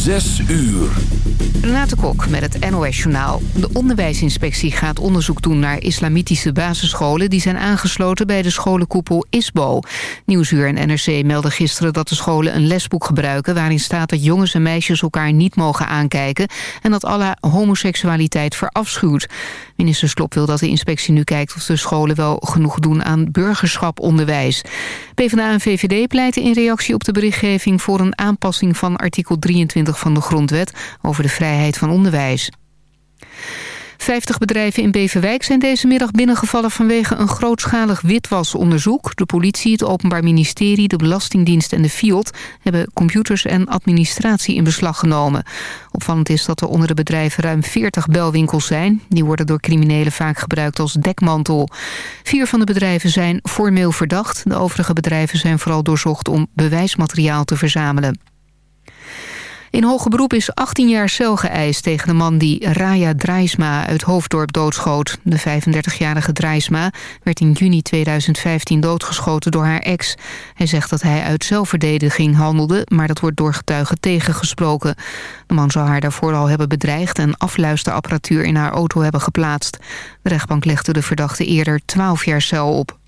Zes uur. Renate Kok met het NOS Journaal. De onderwijsinspectie gaat onderzoek doen naar islamitische basisscholen... die zijn aangesloten bij de scholenkoepel ISBO. Nieuwsuur en NRC melden gisteren dat de scholen een lesboek gebruiken... waarin staat dat jongens en meisjes elkaar niet mogen aankijken... en dat alle homoseksualiteit verafschuwt. Minister Slop wil dat de inspectie nu kijkt of de scholen wel genoeg doen aan burgerschaponderwijs. PvdA en VVD pleiten in reactie op de berichtgeving voor een aanpassing van artikel 23 van de Grondwet over de vrijheid van onderwijs. 50 bedrijven in Beverwijk zijn deze middag binnengevallen vanwege een grootschalig witwasonderzoek. De politie, het Openbaar Ministerie, de Belastingdienst en de FIOD hebben computers en administratie in beslag genomen. Opvallend is dat er onder de bedrijven ruim 40 belwinkels zijn. Die worden door criminelen vaak gebruikt als dekmantel. Vier van de bedrijven zijn formeel verdacht. De overige bedrijven zijn vooral doorzocht om bewijsmateriaal te verzamelen. In hoge beroep is 18 jaar cel geëist tegen de man die Raya Drijsma uit Hoofddorp doodschoot. De 35-jarige Drijsma werd in juni 2015 doodgeschoten door haar ex. Hij zegt dat hij uit zelfverdediging handelde, maar dat wordt door getuigen tegengesproken. De man zou haar daarvoor al hebben bedreigd en afluisterapparatuur in haar auto hebben geplaatst. De rechtbank legde de verdachte eerder 12 jaar cel op.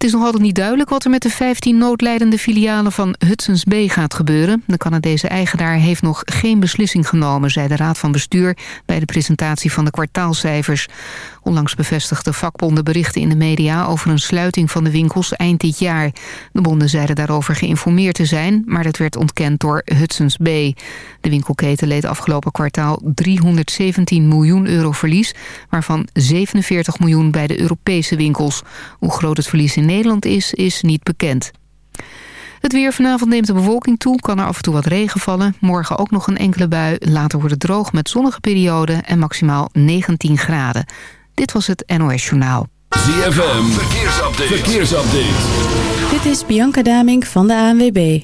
Het is nog altijd niet duidelijk wat er met de 15 noodlijdende filialen van Hudson's Bay gaat gebeuren. De Canadese eigenaar heeft nog geen beslissing genomen, zei de Raad van Bestuur bij de presentatie van de kwartaalcijfers. Onlangs bevestigde vakbonden berichten in de media over een sluiting van de winkels eind dit jaar. De bonden zeiden daarover geïnformeerd te zijn, maar dat werd ontkend door Hudson's Bay. De winkelketen leed afgelopen kwartaal 317 miljoen euro verlies, waarvan 47 miljoen bij de Europese winkels. Hoe groot het verlies in Nederland is, is niet bekend. Het weer vanavond neemt de bewolking toe, kan er af en toe wat regen vallen. Morgen ook nog een enkele bui, later wordt het droog met zonnige perioden en maximaal 19 graden. Dit was het NOS Journaal. ZFM, verkeersupdate. verkeersupdate. Dit is Bianca Damink van de ANWB.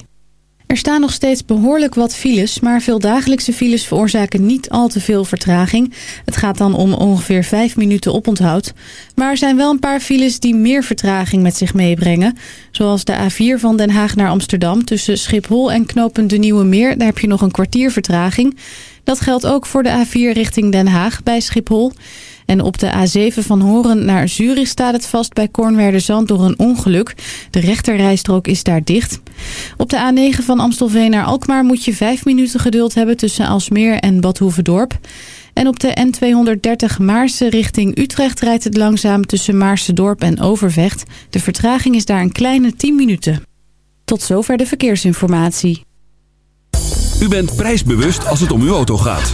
Er staan nog steeds behoorlijk wat files, maar veel dagelijkse files veroorzaken niet al te veel vertraging. Het gaat dan om ongeveer 5 minuten oponthoud. Maar er zijn wel een paar files die meer vertraging met zich meebrengen. Zoals de A4 van Den Haag naar Amsterdam tussen Schiphol en knooppunt De Nieuwe Meer. Daar heb je nog een kwartier vertraging. Dat geldt ook voor de A4 richting Den Haag bij Schiphol. En op de A7 van Horen naar Zurich staat het vast bij Kornwerderzand door een ongeluk. De rechterrijstrook is daar dicht. Op de A9 van Amstelveen naar Alkmaar moet je 5 minuten geduld hebben tussen Alsmeer en Bad Hoeverdorp. En op de N230 Maarsen richting Utrecht rijdt het langzaam tussen Maarsendorp en Overvecht. De vertraging is daar een kleine 10 minuten. Tot zover de verkeersinformatie. U bent prijsbewust als het om uw auto gaat.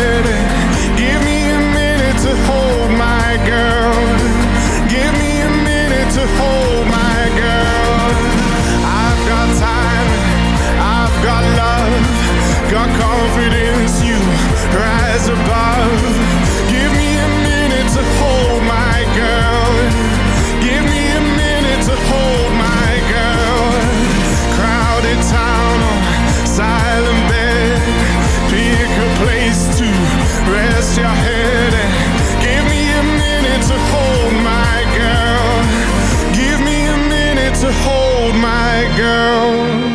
Girl.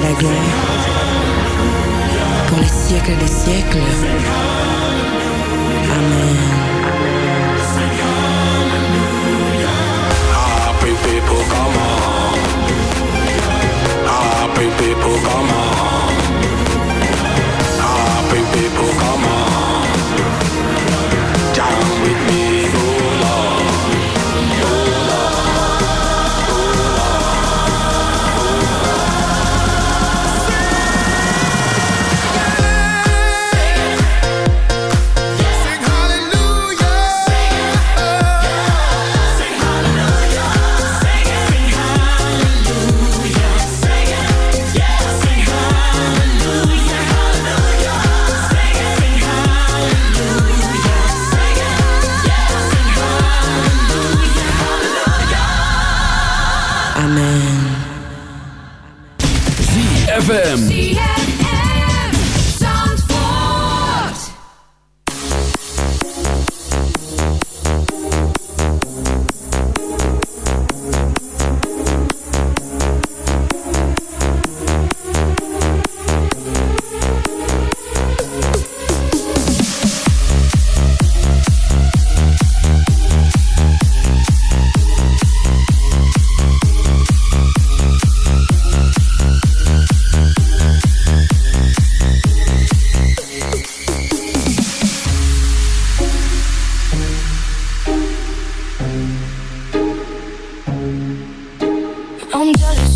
la gloire. Pour les siècles des siècles. I'm jealous.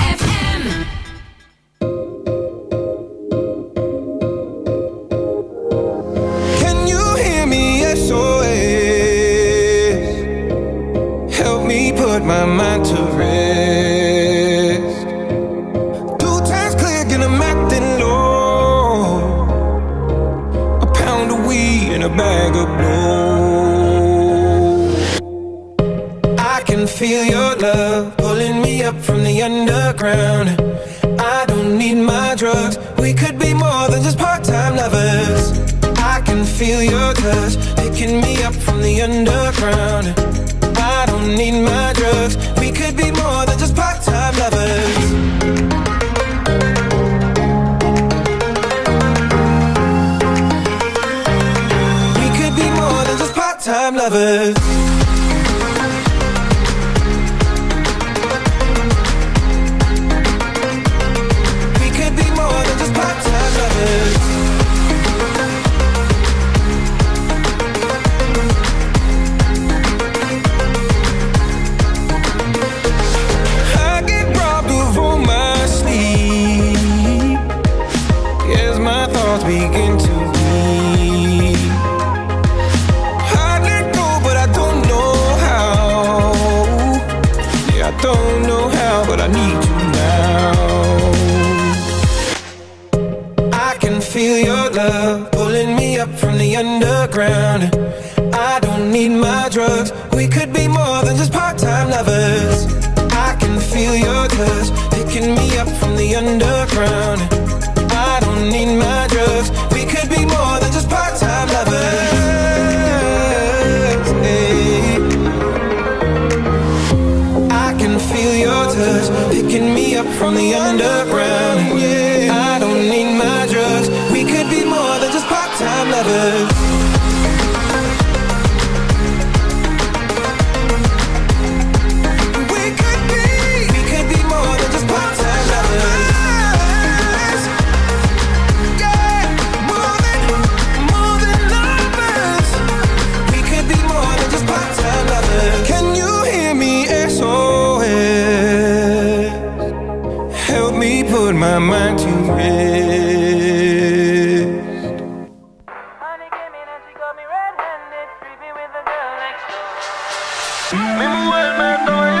Me mujer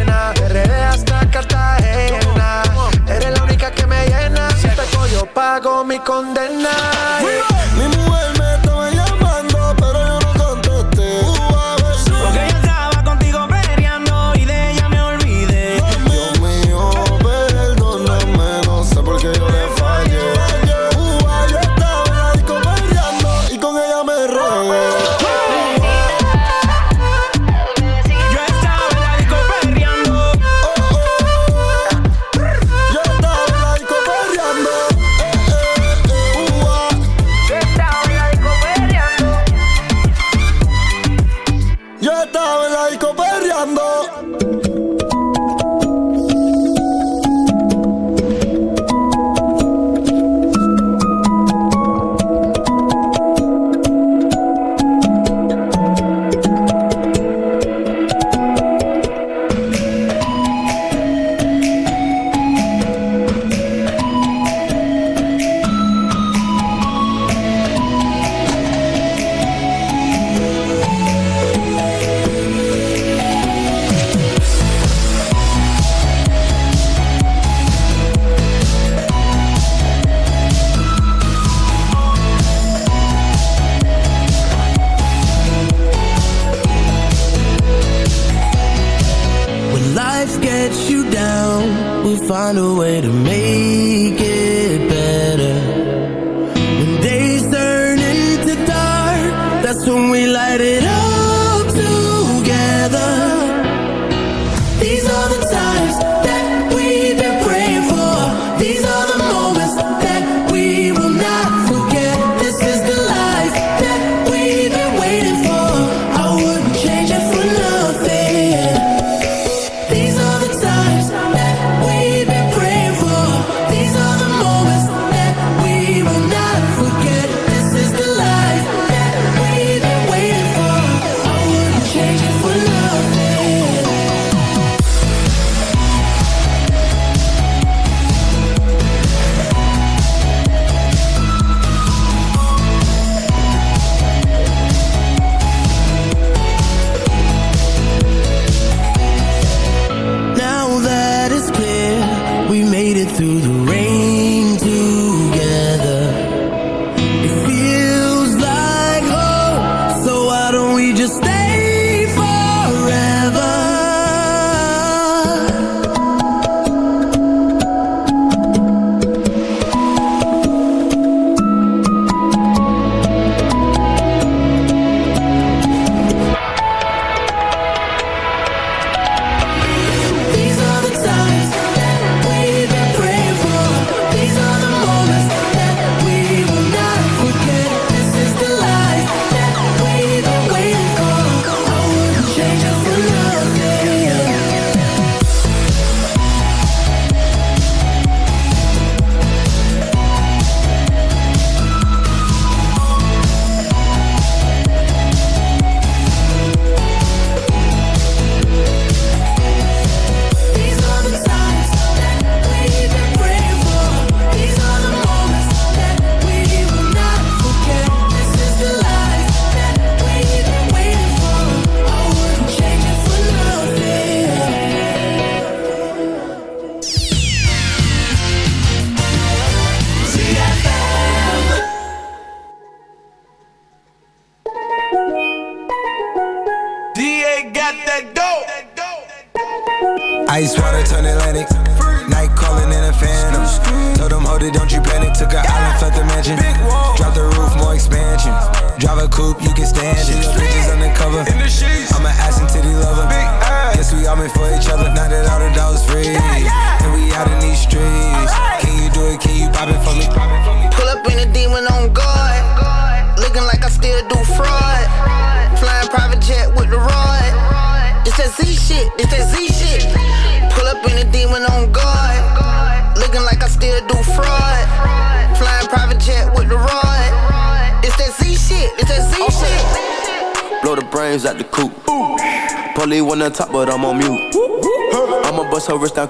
pago mi condena. find a way to make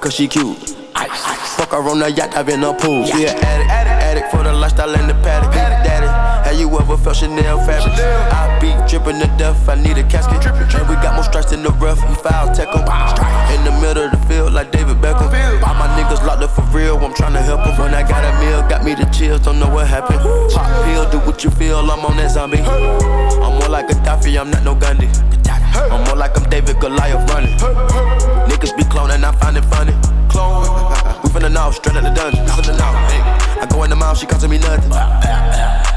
cause she cute. Fuck her on the yacht, I've in a pool. She an addict, addict for the lifestyle and the paddock. Daddy, have you ever felt Chanel fabric? I be dripping to death, I need a casket. And we got more strikes in the rough, we foul tech 'em. In the middle of the help 'em. When I got a meal, got me the chills, don't know what happened. Pop pill, do what you feel, I'm on that zombie. I'm more like a Daffy, I'm not no Gandhi. I'm more like I'm David Goliath running. Niggas be cloning, I find it funny. Clone. We finna know, straight out the dungeon. I go in the mouth, she costing me nothing.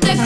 the